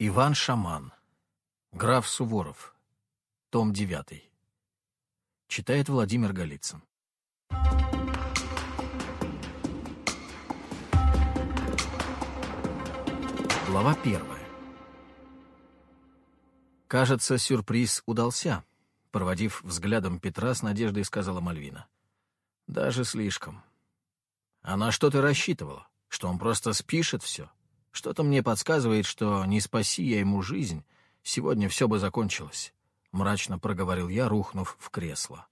Иван Шаман. Граф Суворов. Том 9. Читает Владимир Голицын. Глава первая. Кажется, сюрприз удался. Проводив взглядом Петра, с надеждой сказала Мальвина. Даже слишком. А на что ты рассчитывала? Что он просто спишет все? Что-то мне подсказывает, что не спаси я ему жизнь, сегодня все бы закончилось. Мрачно проговорил я, рухнув в кресло.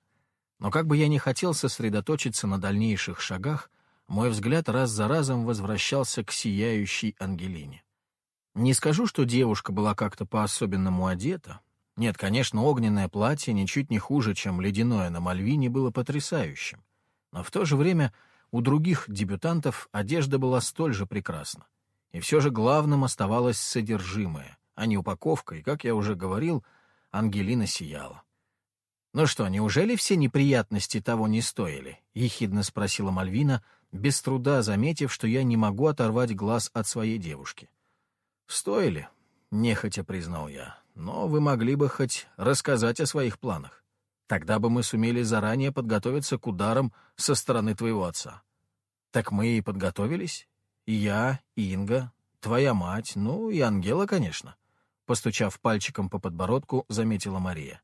Но как бы я ни хотел сосредоточиться на дальнейших шагах, мой взгляд раз за разом возвращался к сияющей Ангелине. Не скажу, что девушка была как-то по-особенному одета. Нет, конечно, огненное платье ничуть не хуже, чем ледяное на Мальвине, было потрясающим. Но в то же время у других дебютантов одежда была столь же прекрасна. И все же главным оставалось содержимое, а не упаковка, и, как я уже говорил, Ангелина сияла. «Ну что, неужели все неприятности того не стоили?» — ехидно спросила Мальвина, без труда заметив, что я не могу оторвать глаз от своей девушки. «Стоили», — нехотя признал я, — «но вы могли бы хоть рассказать о своих планах. Тогда бы мы сумели заранее подготовиться к ударам со стороны твоего отца». «Так мы и подготовились. Я, Инга, твоя мать, ну и Ангела, конечно», — постучав пальчиком по подбородку, заметила Мария.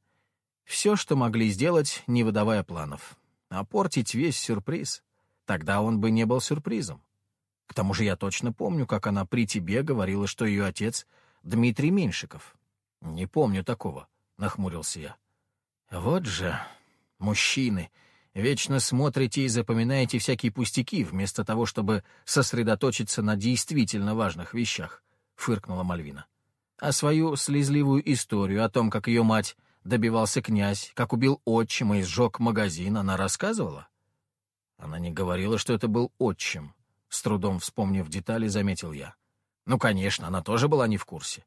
«Все, что могли сделать, не выдавая планов. А портить весь сюрприз. Тогда он бы не был сюрпризом. К тому же я точно помню, как она при тебе говорила, что ее отец — Дмитрий Меньшиков. Не помню такого, — нахмурился я. Вот же, мужчины, вечно смотрите и запоминаете всякие пустяки, вместо того, чтобы сосредоточиться на действительно важных вещах, — фыркнула Мальвина. А свою слезливую историю о том, как ее мать добивался князь, как убил отчима и сжег магазин, она рассказывала? Она не говорила, что это был отчим, с трудом вспомнив детали, заметил я. Ну, конечно, она тоже была не в курсе.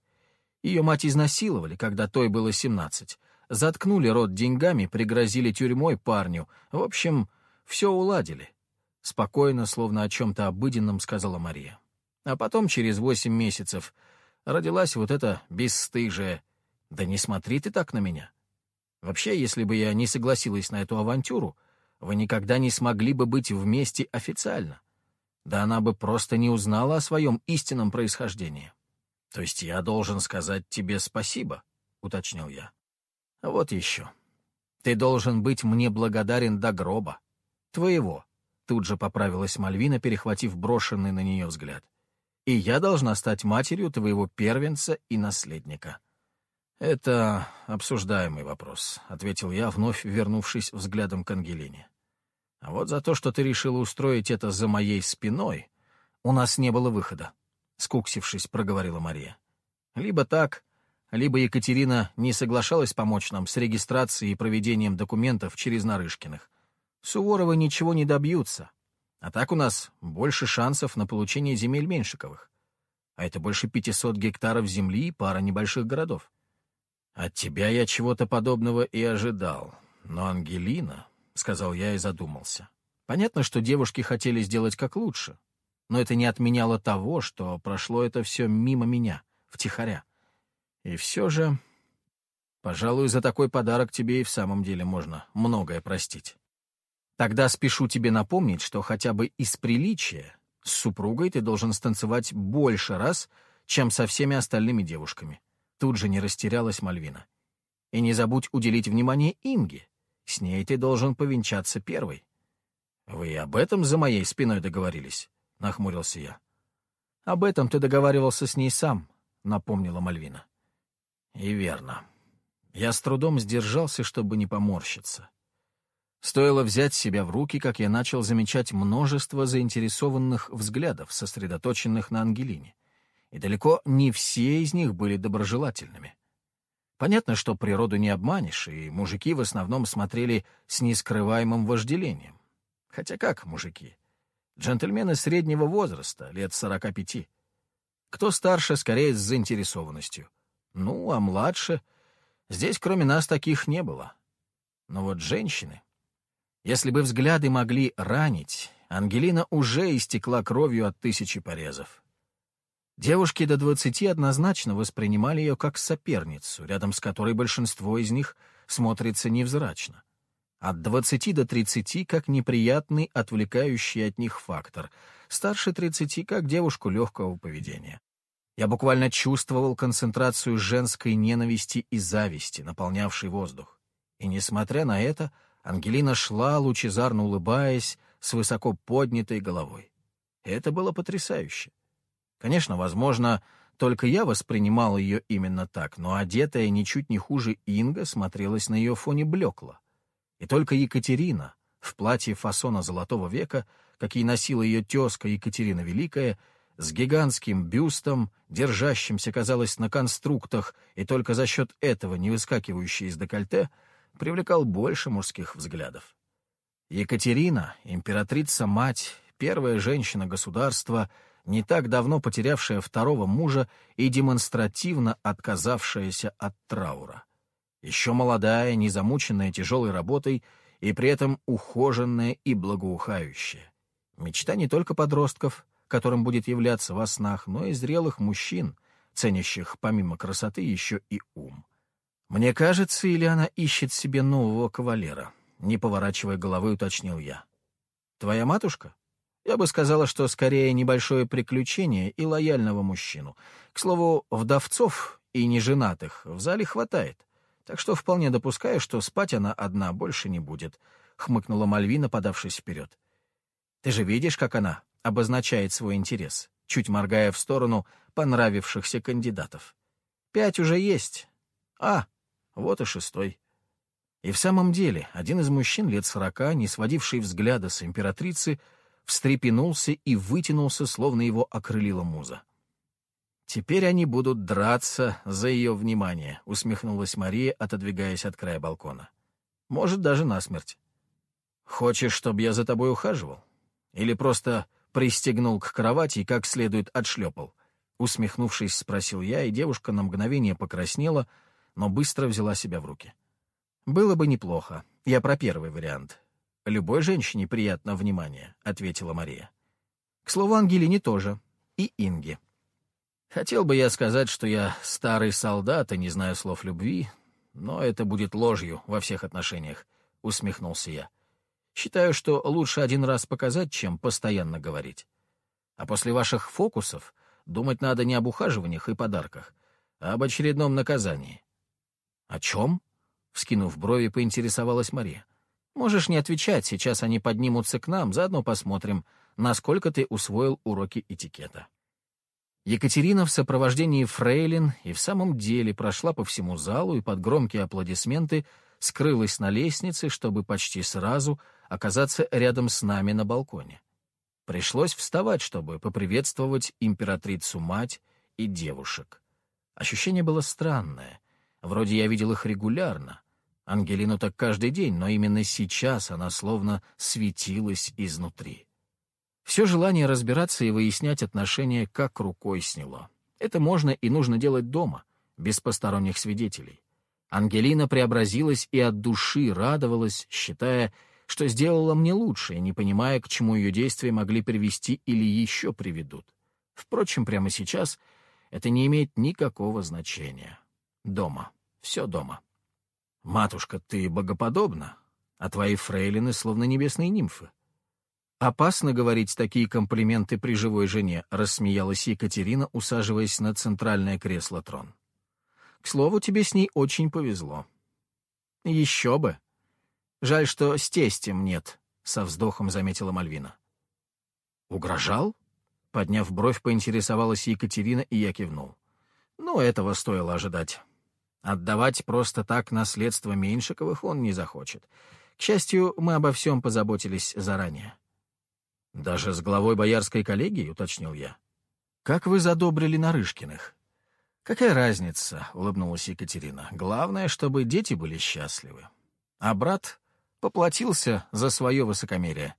Ее мать изнасиловали, когда той было семнадцать. Заткнули рот деньгами, пригрозили тюрьмой парню. В общем, все уладили. Спокойно, словно о чем-то обыденном, сказала Мария. А потом, через восемь месяцев, родилась вот эта бесстыжая. Да не смотри ты так на меня. Вообще, если бы я не согласилась на эту авантюру, вы никогда не смогли бы быть вместе официально. Да она бы просто не узнала о своем истинном происхождении. То есть я должен сказать тебе спасибо, — уточнил я. Вот еще. Ты должен быть мне благодарен до гроба. Твоего. Тут же поправилась Мальвина, перехватив брошенный на нее взгляд. И я должна стать матерью твоего первенца и наследника. Это обсуждаемый вопрос, — ответил я, вновь вернувшись взглядом к Ангелине. А вот за то, что ты решила устроить это за моей спиной, у нас не было выхода, — скуксившись, проговорила Мария. Либо так, либо Екатерина не соглашалась помочь нам с регистрацией и проведением документов через Нарышкиных. Суворовы ничего не добьются. А так у нас больше шансов на получение земель Меньшиковых. А это больше 500 гектаров земли и пара небольших городов. От тебя я чего-то подобного и ожидал. Но Ангелина... — сказал я и задумался. Понятно, что девушки хотели сделать как лучше, но это не отменяло того, что прошло это все мимо меня, втихаря. И все же, пожалуй, за такой подарок тебе и в самом деле можно многое простить. Тогда спешу тебе напомнить, что хотя бы из приличия с супругой ты должен станцевать больше раз, чем со всеми остальными девушками. Тут же не растерялась Мальвина. И не забудь уделить внимание Инге. С ней ты должен повенчаться первой. — Вы об этом за моей спиной договорились? — нахмурился я. — Об этом ты договаривался с ней сам, — напомнила Мальвина. — И верно. Я с трудом сдержался, чтобы не поморщиться. Стоило взять себя в руки, как я начал замечать множество заинтересованных взглядов, сосредоточенных на Ангелине. И далеко не все из них были доброжелательными. Понятно, что природу не обманешь, и мужики в основном смотрели с нескрываемым вожделением. Хотя как мужики? Джентльмены среднего возраста, лет сорока пяти. Кто старше, скорее с заинтересованностью. Ну, а младше... Здесь кроме нас таких не было. Но вот женщины... Если бы взгляды могли ранить, Ангелина уже истекла кровью от тысячи порезов. Девушки до двадцати однозначно воспринимали ее как соперницу, рядом с которой большинство из них смотрится невзрачно. От двадцати до тридцати как неприятный, отвлекающий от них фактор. Старше тридцати как девушку легкого поведения. Я буквально чувствовал концентрацию женской ненависти и зависти, наполнявшей воздух. И, несмотря на это, Ангелина шла, лучезарно улыбаясь, с высоко поднятой головой. Это было потрясающе. Конечно, возможно, только я воспринимал ее именно так, но одетая ничуть не хуже Инга смотрелась на ее фоне блекло. И только Екатерина, в платье фасона Золотого века, какие носила ее тезка Екатерина Великая, с гигантским бюстом, держащимся, казалось, на конструктах, и только за счет этого не выскакивающий из декольте, привлекал больше мужских взглядов. Екатерина, императрица-мать, первая женщина государства, не так давно потерявшая второго мужа и демонстративно отказавшаяся от траура. Еще молодая, не замученная тяжелой работой и при этом ухоженная и благоухающая. Мечта не только подростков, которым будет являться во снах, но и зрелых мужчин, ценящих помимо красоты еще и ум. Мне кажется, или она ищет себе нового кавалера, не поворачивая головы, уточнил я. Твоя матушка? Я бы сказала, что скорее небольшое приключение и лояльного мужчину. К слову, вдовцов и неженатых в зале хватает, так что вполне допускаю, что спать она одна больше не будет, — хмыкнула Мальвина, подавшись вперед. Ты же видишь, как она обозначает свой интерес, чуть моргая в сторону понравившихся кандидатов. Пять уже есть. А, вот и шестой. И в самом деле, один из мужчин лет сорока, не сводивший взгляда с императрицы, встрепенулся и вытянулся, словно его окрылила муза. «Теперь они будут драться за ее внимание», — усмехнулась Мария, отодвигаясь от края балкона. «Может, даже насмерть. Хочешь, чтобы я за тобой ухаживал? Или просто пристегнул к кровати и как следует отшлепал?» Усмехнувшись, спросил я, и девушка на мгновение покраснела, но быстро взяла себя в руки. «Было бы неплохо. Я про первый вариант. Любой женщине приятно внимание», — ответила Мария. «К слову, Ангелине тоже. И Инге. Хотел бы я сказать, что я старый солдат и не знаю слов любви, но это будет ложью во всех отношениях», — усмехнулся я. «Считаю, что лучше один раз показать, чем постоянно говорить. А после ваших фокусов думать надо не об ухаживаниях и подарках, а об очередном наказании». «О чем?» — вскинув брови, поинтересовалась Мария. Можешь не отвечать, сейчас они поднимутся к нам, заодно посмотрим, насколько ты усвоил уроки этикета. Екатерина в сопровождении фрейлин и в самом деле прошла по всему залу и под громкие аплодисменты скрылась на лестнице, чтобы почти сразу оказаться рядом с нами на балконе. Пришлось вставать, чтобы поприветствовать императрицу-мать и девушек. Ощущение было странное. Вроде я видел их регулярно, Ангелину так каждый день, но именно сейчас она словно светилась изнутри. Все желание разбираться и выяснять отношения как рукой сняло. Это можно и нужно делать дома, без посторонних свидетелей. Ангелина преобразилась и от души радовалась, считая, что сделала мне лучше, не понимая, к чему ее действия могли привести или еще приведут. Впрочем, прямо сейчас это не имеет никакого значения. Дома. Все дома. «Матушка, ты богоподобна, а твои фрейлины словно небесные нимфы». «Опасно говорить такие комплименты при живой жене», — рассмеялась Екатерина, усаживаясь на центральное кресло-трон. «К слову, тебе с ней очень повезло». «Еще бы. Жаль, что с тестем нет», — со вздохом заметила Мальвина. «Угрожал?» — подняв бровь, поинтересовалась Екатерина, и я кивнул. «Ну, этого стоило ожидать». Отдавать просто так наследство Меньшиковых он не захочет. К счастью, мы обо всем позаботились заранее. «Даже с главой боярской коллегии?» — уточнил я. «Как вы задобрили Нарышкиных?» «Какая разница?» — улыбнулась Екатерина. «Главное, чтобы дети были счастливы. А брат поплатился за свое высокомерие.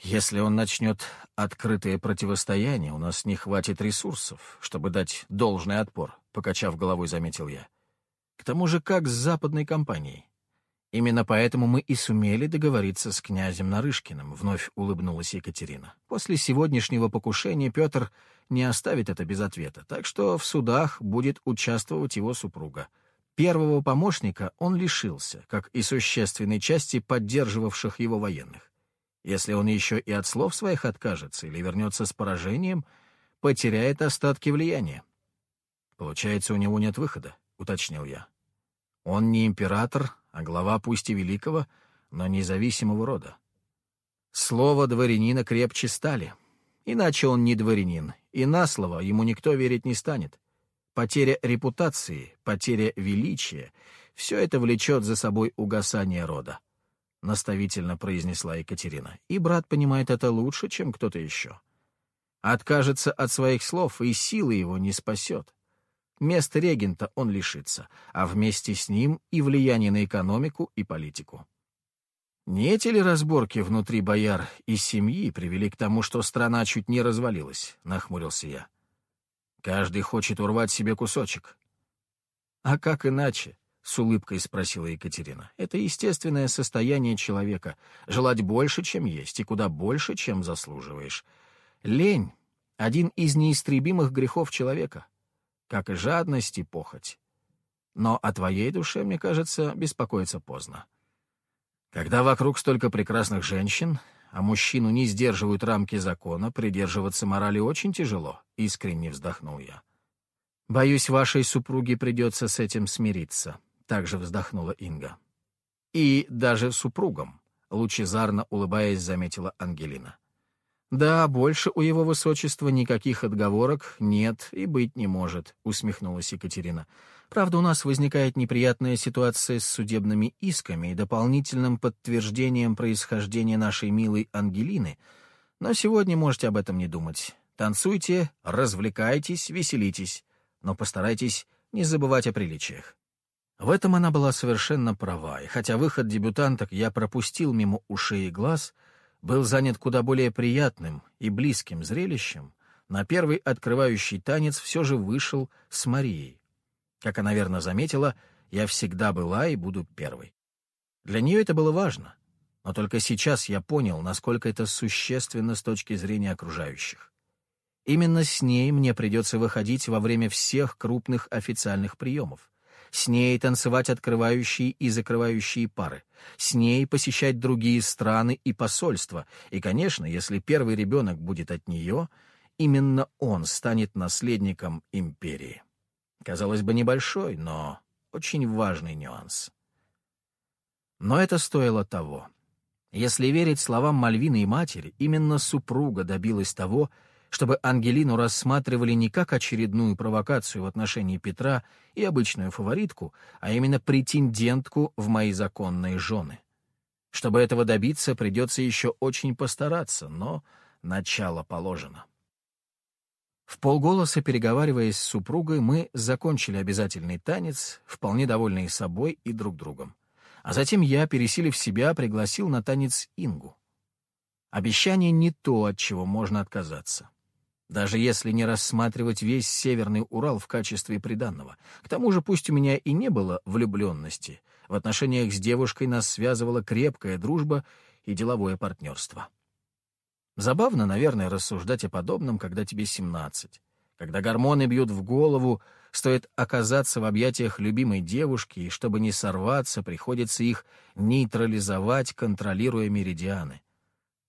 Если он начнет открытое противостояние, у нас не хватит ресурсов, чтобы дать должный отпор», — покачав головой, заметил я. К тому же как с западной компанией? Именно поэтому мы и сумели договориться с князем Нарышкиным, вновь улыбнулась Екатерина. После сегодняшнего покушения Петр не оставит это без ответа, так что в судах будет участвовать его супруга. Первого помощника он лишился, как и существенной части поддерживавших его военных. Если он еще и от слов своих откажется или вернется с поражением, потеряет остатки влияния. «Получается, у него нет выхода», — уточнил я. «Он не император, а глава пусть и великого, но независимого рода. Слово дворянина крепче стали. Иначе он не дворянин, и на слово ему никто верить не станет. Потеря репутации, потеря величия — все это влечет за собой угасание рода. Наставительно произнесла Екатерина. И брат понимает это лучше, чем кто-то еще. Откажется от своих слов, и силы его не спасет. Место регента он лишится, а вместе с ним и влияние на экономику и политику. Не эти ли разборки внутри бояр и семьи привели к тому, что страна чуть не развалилась, — нахмурился я. Каждый хочет урвать себе кусочек. А как иначе? — с улыбкой спросила Екатерина. Это естественное состояние человека — желать больше, чем есть, и куда больше, чем заслуживаешь. Лень — один из неистребимых грехов человека — как и жадность и похоть. Но о твоей душе, мне кажется, беспокоиться поздно. Когда вокруг столько прекрасных женщин, а мужчину не сдерживают рамки закона, придерживаться морали очень тяжело, — искренне вздохнул я. Боюсь, вашей супруге придется с этим смириться, — также вздохнула Инга. И даже супругом, — лучезарно улыбаясь, заметила Ангелина. «Да, больше у его высочества никаких отговорок нет и быть не может», — усмехнулась Екатерина. «Правда, у нас возникает неприятная ситуация с судебными исками и дополнительным подтверждением происхождения нашей милой Ангелины, но сегодня можете об этом не думать. Танцуйте, развлекайтесь, веселитесь, но постарайтесь не забывать о приличиях». В этом она была совершенно права, и хотя выход дебютанток я пропустил мимо ушей и глаз — был занят куда более приятным и близким зрелищем, на первый открывающий танец все же вышел с Марией. Как она верно заметила, я всегда была и буду первой. Для нее это было важно, но только сейчас я понял, насколько это существенно с точки зрения окружающих. Именно с ней мне придется выходить во время всех крупных официальных приемов с ней танцевать открывающие и закрывающие пары, с ней посещать другие страны и посольства, и, конечно, если первый ребенок будет от нее, именно он станет наследником империи. Казалось бы, небольшой, но очень важный нюанс. Но это стоило того. Если верить словам Мальвины и матери, именно супруга добилась того, чтобы Ангелину рассматривали не как очередную провокацию в отношении Петра и обычную фаворитку, а именно претендентку в мои законные жены. Чтобы этого добиться, придется еще очень постараться, но начало положено. В полголоса, переговариваясь с супругой, мы закончили обязательный танец, вполне довольные собой и друг другом. А затем я, пересилив себя, пригласил на танец Ингу. Обещание не то, от чего можно отказаться даже если не рассматривать весь Северный Урал в качестве приданного. К тому же, пусть у меня и не было влюбленности, в отношениях с девушкой нас связывала крепкая дружба и деловое партнерство. Забавно, наверное, рассуждать о подобном, когда тебе 17. Когда гормоны бьют в голову, стоит оказаться в объятиях любимой девушки, и чтобы не сорваться, приходится их нейтрализовать, контролируя меридианы.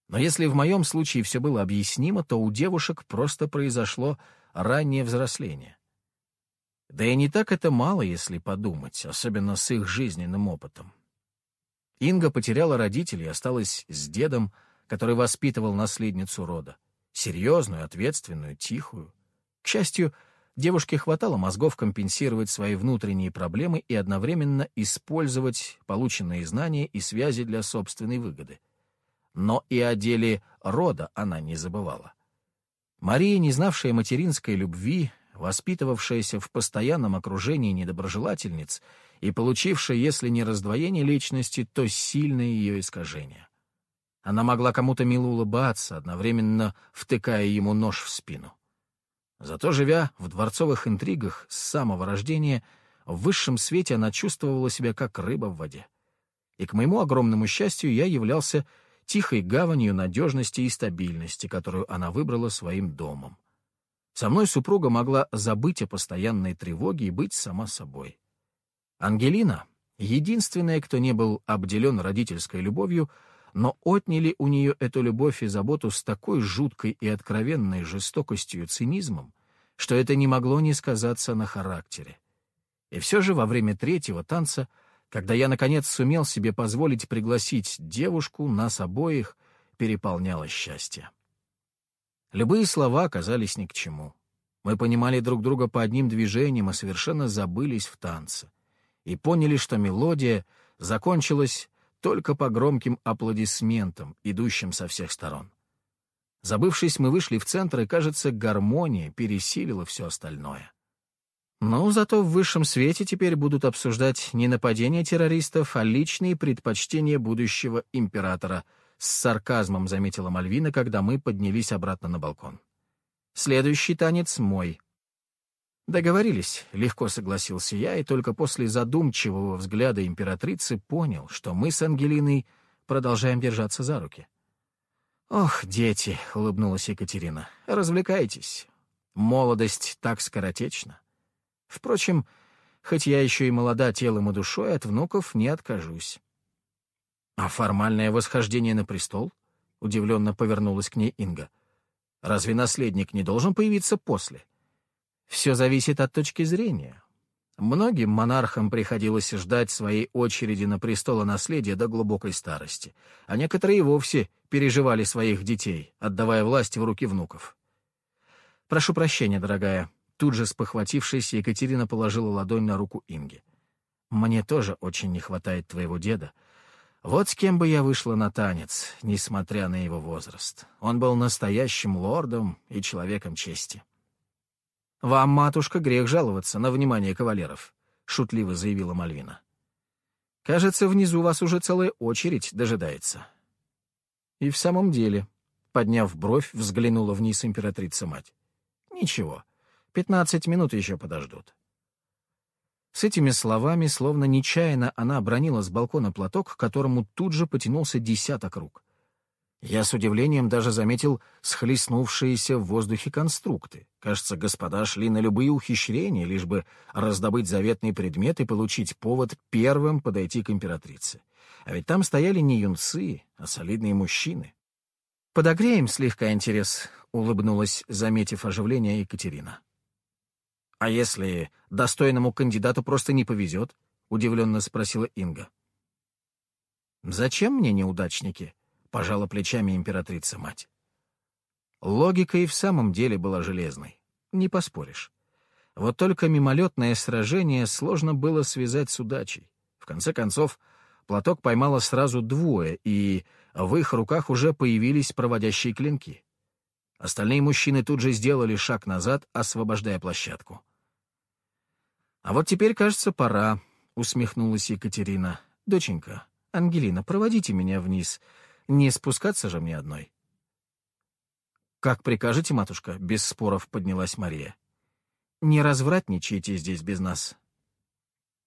Но если в моем случае все было объяснимо, то у девушек просто произошло раннее взросление. Да и не так это мало, если подумать, особенно с их жизненным опытом. Инга потеряла родителей и осталась с дедом, который воспитывал наследницу рода. Серьезную, ответственную, тихую. К счастью, девушке хватало мозгов компенсировать свои внутренние проблемы и одновременно использовать полученные знания и связи для собственной выгоды но и о деле рода она не забывала. Мария, не знавшая материнской любви, воспитывавшаяся в постоянном окружении недоброжелательниц и получившая, если не раздвоение личности, то сильное ее искажение. Она могла кому-то мило улыбаться, одновременно втыкая ему нож в спину. Зато, живя в дворцовых интригах с самого рождения, в высшем свете она чувствовала себя как рыба в воде. И, к моему огромному счастью, я являлся тихой гаванью надежности и стабильности, которую она выбрала своим домом. Со мной супруга могла забыть о постоянной тревоге и быть сама собой. Ангелина — единственная, кто не был обделен родительской любовью, но отняли у нее эту любовь и заботу с такой жуткой и откровенной жестокостью и цинизмом, что это не могло не сказаться на характере. И все же во время третьего танца, когда я, наконец, сумел себе позволить пригласить девушку, нас обоих переполняло счастье. Любые слова оказались ни к чему. Мы понимали друг друга по одним движениям и совершенно забылись в танце. И поняли, что мелодия закончилась только по громким аплодисментам, идущим со всех сторон. Забывшись, мы вышли в центр, и, кажется, гармония пересилила все остальное. Но зато в высшем свете теперь будут обсуждать не нападения террористов, а личные предпочтения будущего императора — с сарказмом заметила Мальвина, когда мы поднялись обратно на балкон. «Следующий танец мой». «Договорились», — легко согласился я, и только после задумчивого взгляда императрицы понял, что мы с Ангелиной продолжаем держаться за руки. «Ох, дети», — улыбнулась Екатерина, — «развлекайтесь. Молодость так скоротечна. Впрочем, хоть я еще и молода телом и душой, от внуков не откажусь. «А формальное восхождение на престол?» — удивленно повернулась к ней Инга. «Разве наследник не должен появиться после?» «Все зависит от точки зрения. Многим монархам приходилось ждать своей очереди на престолонаследие до глубокой старости, а некоторые вовсе переживали своих детей, отдавая власть в руки внуков. «Прошу прощения, дорогая», — тут же спохватившись, Екатерина положила ладонь на руку Инги. «Мне тоже очень не хватает твоего деда, вот с кем бы я вышла на танец, несмотря на его возраст. Он был настоящим лордом и человеком чести. «Вам, матушка, грех жаловаться на внимание кавалеров», — шутливо заявила Мальвина. «Кажется, внизу вас уже целая очередь дожидается». И в самом деле, подняв бровь, взглянула вниз императрица-мать. «Ничего, пятнадцать минут еще подождут. С этими словами, словно нечаянно, она обронила с балкона платок, к которому тут же потянулся десяток рук. Я с удивлением даже заметил схлестнувшиеся в воздухе конструкты. Кажется, господа шли на любые ухищрения, лишь бы раздобыть заветный предмет и получить повод первым подойти к императрице. А ведь там стояли не юнцы, а солидные мужчины. «Подогреем слегка интерес», — улыбнулась, заметив оживление Екатерина. «А если достойному кандидату просто не повезет?» — удивленно спросила Инга. «Зачем мне неудачники?» — пожала плечами императрица-мать. Логика и в самом деле была железной. Не поспоришь. Вот только мимолетное сражение сложно было связать с удачей. В конце концов, платок поймало сразу двое, и в их руках уже появились проводящие клинки. Остальные мужчины тут же сделали шаг назад, освобождая площадку. «А вот теперь, кажется, пора», — усмехнулась Екатерина. «Доченька, Ангелина, проводите меня вниз. Не спускаться же мне одной». «Как прикажете, матушка?» — без споров поднялась Мария. «Не развратничайте здесь без нас».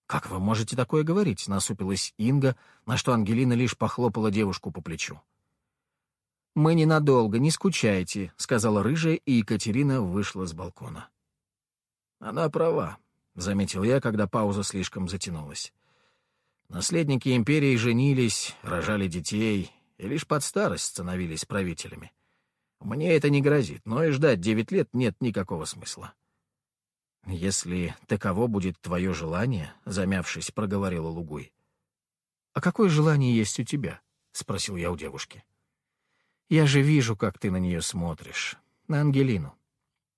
«Как вы можете такое говорить?» — насупилась Инга, на что Ангелина лишь похлопала девушку по плечу. «Мы ненадолго, не скучайте», — сказала рыжая, и Екатерина вышла с балкона. «Она права», — заметил я, когда пауза слишком затянулась. Наследники империи женились, рожали детей и лишь под старость становились правителями. Мне это не грозит, но и ждать девять лет нет никакого смысла. «Если таково будет твое желание», — замявшись, проговорила Лугуй. «А какое желание есть у тебя?» — спросил я у девушки. Я же вижу, как ты на нее смотришь. На Ангелину.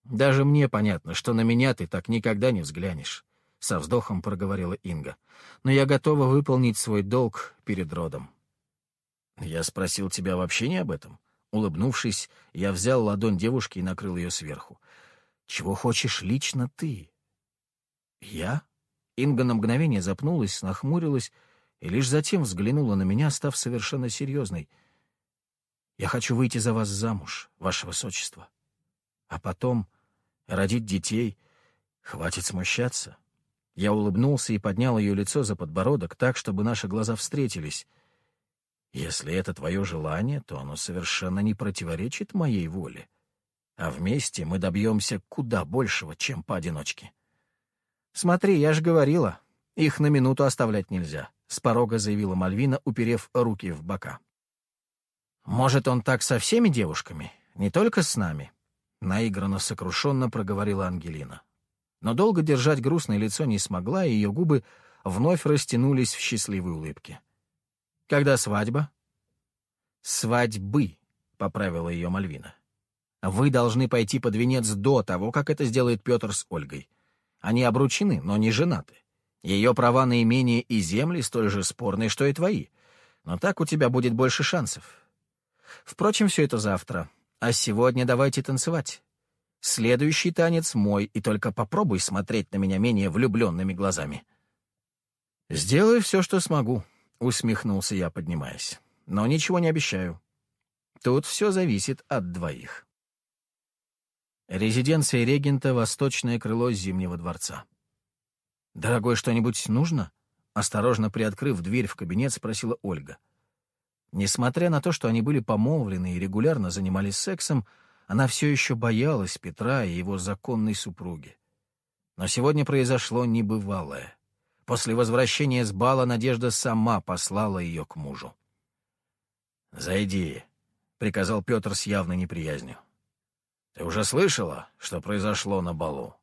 Даже мне понятно, что на меня ты так никогда не взглянешь. Со вздохом проговорила Инга. Но я готова выполнить свой долг перед родом. Я спросил тебя вообще не об этом. Улыбнувшись, я взял ладонь девушки и накрыл ее сверху. «Чего хочешь лично ты?» «Я?» Инга на мгновение запнулась, нахмурилась и лишь затем взглянула на меня, став совершенно серьезной — я хочу выйти за вас замуж, ваше высочество. А потом родить детей. Хватит смущаться. Я улыбнулся и поднял ее лицо за подбородок так, чтобы наши глаза встретились. Если это твое желание, то оно совершенно не противоречит моей воле. А вместе мы добьемся куда большего, чем поодиночке. Смотри, я же говорила, их на минуту оставлять нельзя, — с порога заявила Мальвина, уперев руки в бока. Может, он так со всеми девушками, не только с нами? Наигранно сокрушенно проговорила Ангелина. Но долго держать грустное лицо не смогла, и ее губы вновь растянулись в счастливой улыбке. «Когда свадьба?» «Свадьбы», — поправила ее Мальвина. «Вы должны пойти под венец до того, как это сделает Петр с Ольгой. Они обручены, но не женаты. Ее права на имение и земли столь же спорны, что и твои. Но так у тебя будет больше шансов. Впрочем, все это завтра. А сегодня давайте танцевать. Следующий танец мой, и только попробуй смотреть на меня менее влюбленными глазами. «Сделаю все, что смогу», — усмехнулся я, поднимаясь. «Но ничего не обещаю. Тут все зависит от двоих». Резиденция регента — восточное крыло Зимнего дворца. «Дорогой, что-нибудь нужно?» Осторожно приоткрыв дверь в кабинет, спросила Ольга. Несмотря на то, что они были помолвлены и регулярно занимались сексом, она все еще боялась Петра и его законной супруги. Но сегодня произошло небывалое. После возвращения с бала Надежда сама послала ее к мужу. «Зайди», — приказал Петр с явной неприязнью. «Ты уже слышала, что произошло на балу?»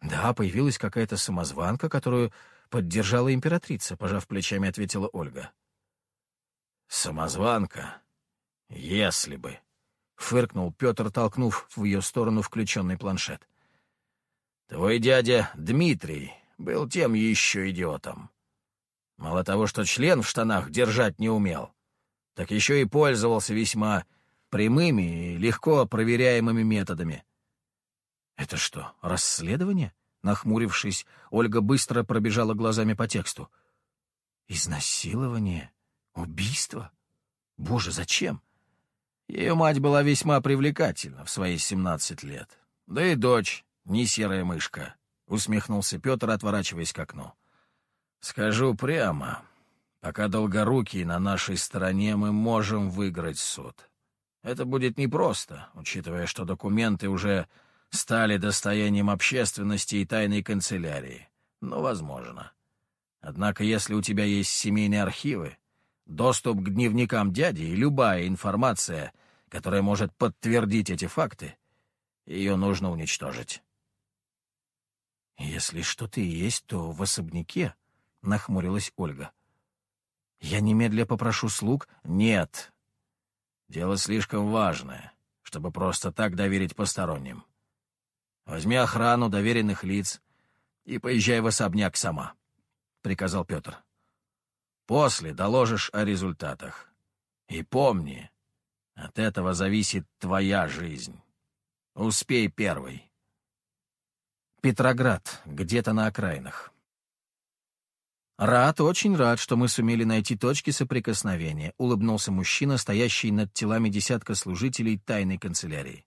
«Да, появилась какая-то самозванка, которую поддержала императрица», — пожав плечами, ответила Ольга. «Самозванка? Если бы!» — фыркнул Петр, толкнув в ее сторону включенный планшет. «Твой дядя Дмитрий был тем еще идиотом. Мало того, что член в штанах держать не умел, так еще и пользовался весьма прямыми и легко проверяемыми методами». «Это что, расследование?» Нахмурившись, Ольга быстро пробежала глазами по тексту. «Изнасилование? Убийство? Боже, зачем?» Ее мать была весьма привлекательна в свои семнадцать лет. Да и дочь, не серая мышка, — усмехнулся Петр, отворачиваясь к окну. Скажу прямо, пока долгорукий на нашей стороне, мы можем выиграть суд. Это будет непросто, учитывая, что документы уже стали достоянием общественности и тайной канцелярии, но возможно. Однако, если у тебя есть семейные архивы, Доступ к дневникам дяди и любая информация, которая может подтвердить эти факты, ее нужно уничтожить. «Если что-то и есть, то в особняке», — нахмурилась Ольга. «Я немедля попрошу слуг». «Нет. Дело слишком важное, чтобы просто так доверить посторонним. Возьми охрану доверенных лиц и поезжай в особняк сама», — приказал Петр. После доложишь о результатах. И помни, от этого зависит твоя жизнь. Успей первый. Петроград, где-то на окраинах. «Рад, очень рад, что мы сумели найти точки соприкосновения», — улыбнулся мужчина, стоящий над телами десятка служителей тайной канцелярии.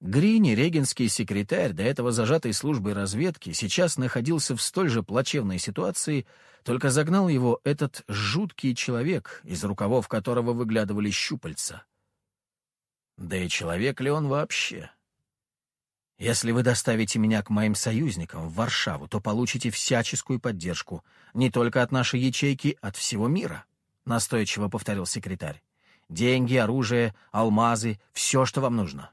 Грини, регенский секретарь, до этого зажатой службой разведки, сейчас находился в столь же плачевной ситуации, только загнал его этот жуткий человек, из рукавов которого выглядывали щупальца. Да и человек ли он вообще? Если вы доставите меня к моим союзникам в Варшаву, то получите всяческую поддержку, не только от нашей ячейки, от всего мира, — настойчиво повторил секретарь. Деньги, оружие, алмазы — все, что вам нужно.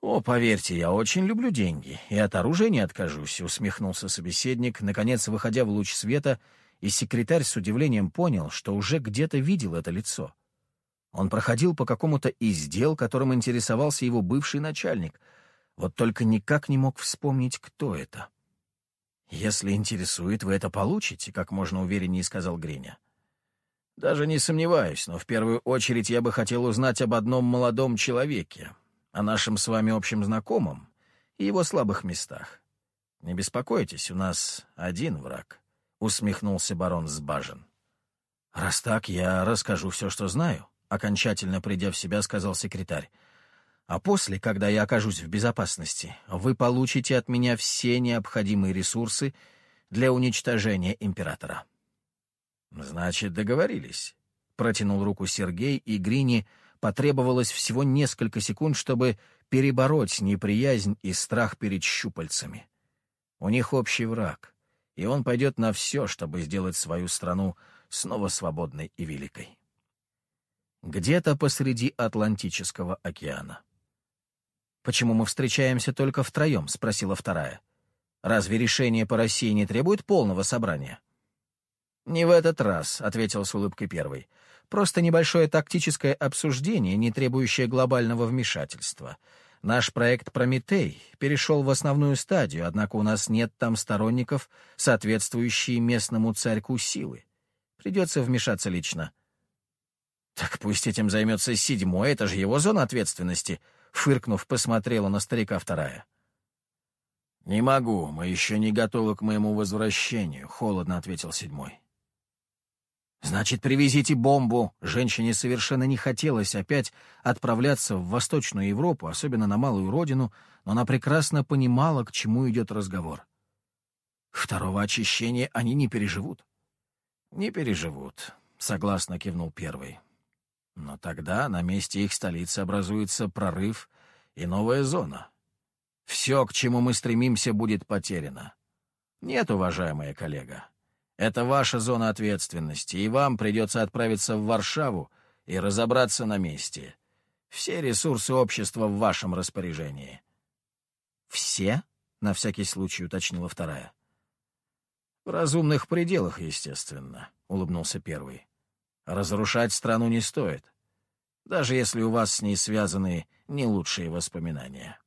«О, поверьте, я очень люблю деньги, и от оружия не откажусь», — усмехнулся собеседник, наконец выходя в луч света, и секретарь с удивлением понял, что уже где-то видел это лицо. Он проходил по какому-то из дел, которым интересовался его бывший начальник, вот только никак не мог вспомнить, кто это. «Если интересует, вы это получите», — как можно увереннее сказал Гриня. «Даже не сомневаюсь, но в первую очередь я бы хотел узнать об одном молодом человеке, о нашем с вами общем знакомом и его слабых местах. Не беспокойтесь, у нас один враг», — усмехнулся барон Сбажен. «Раз так, я расскажу все, что знаю», — окончательно придя в себя, сказал секретарь. А после, когда я окажусь в безопасности, вы получите от меня все необходимые ресурсы для уничтожения императора. Значит, договорились. Протянул руку Сергей, и Грини потребовалось всего несколько секунд, чтобы перебороть неприязнь и страх перед щупальцами. У них общий враг, и он пойдет на все, чтобы сделать свою страну снова свободной и великой. Где-то посреди Атлантического океана. «Почему мы встречаемся только втроем?» — спросила вторая. «Разве решение по России не требует полного собрания?» «Не в этот раз», — ответил с улыбкой первый. «Просто небольшое тактическое обсуждение, не требующее глобального вмешательства. Наш проект «Прометей» перешел в основную стадию, однако у нас нет там сторонников, соответствующие местному царьку силы. Придется вмешаться лично». «Так пусть этим займется седьмой, это же его зона ответственности», — фыркнув, посмотрела на старика вторая. «Не могу, мы еще не готовы к моему возвращению», — холодно ответил седьмой. «Значит, привезите бомбу!» Женщине совершенно не хотелось опять отправляться в Восточную Европу, особенно на малую родину, но она прекрасно понимала, к чему идет разговор. Второго очищения они не переживут. «Не переживут», — согласно кивнул первый. «Но тогда на месте их столицы образуется прорыв и новая зона. Все, к чему мы стремимся, будет потеряно. Нет, уважаемая коллега, это ваша зона ответственности, и вам придется отправиться в Варшаву и разобраться на месте. Все ресурсы общества в вашем распоряжении». «Все?» — на всякий случай уточнила вторая. «В разумных пределах, естественно», — улыбнулся первый. «Разрушать страну не стоит, даже если у вас с ней связаны не лучшие воспоминания».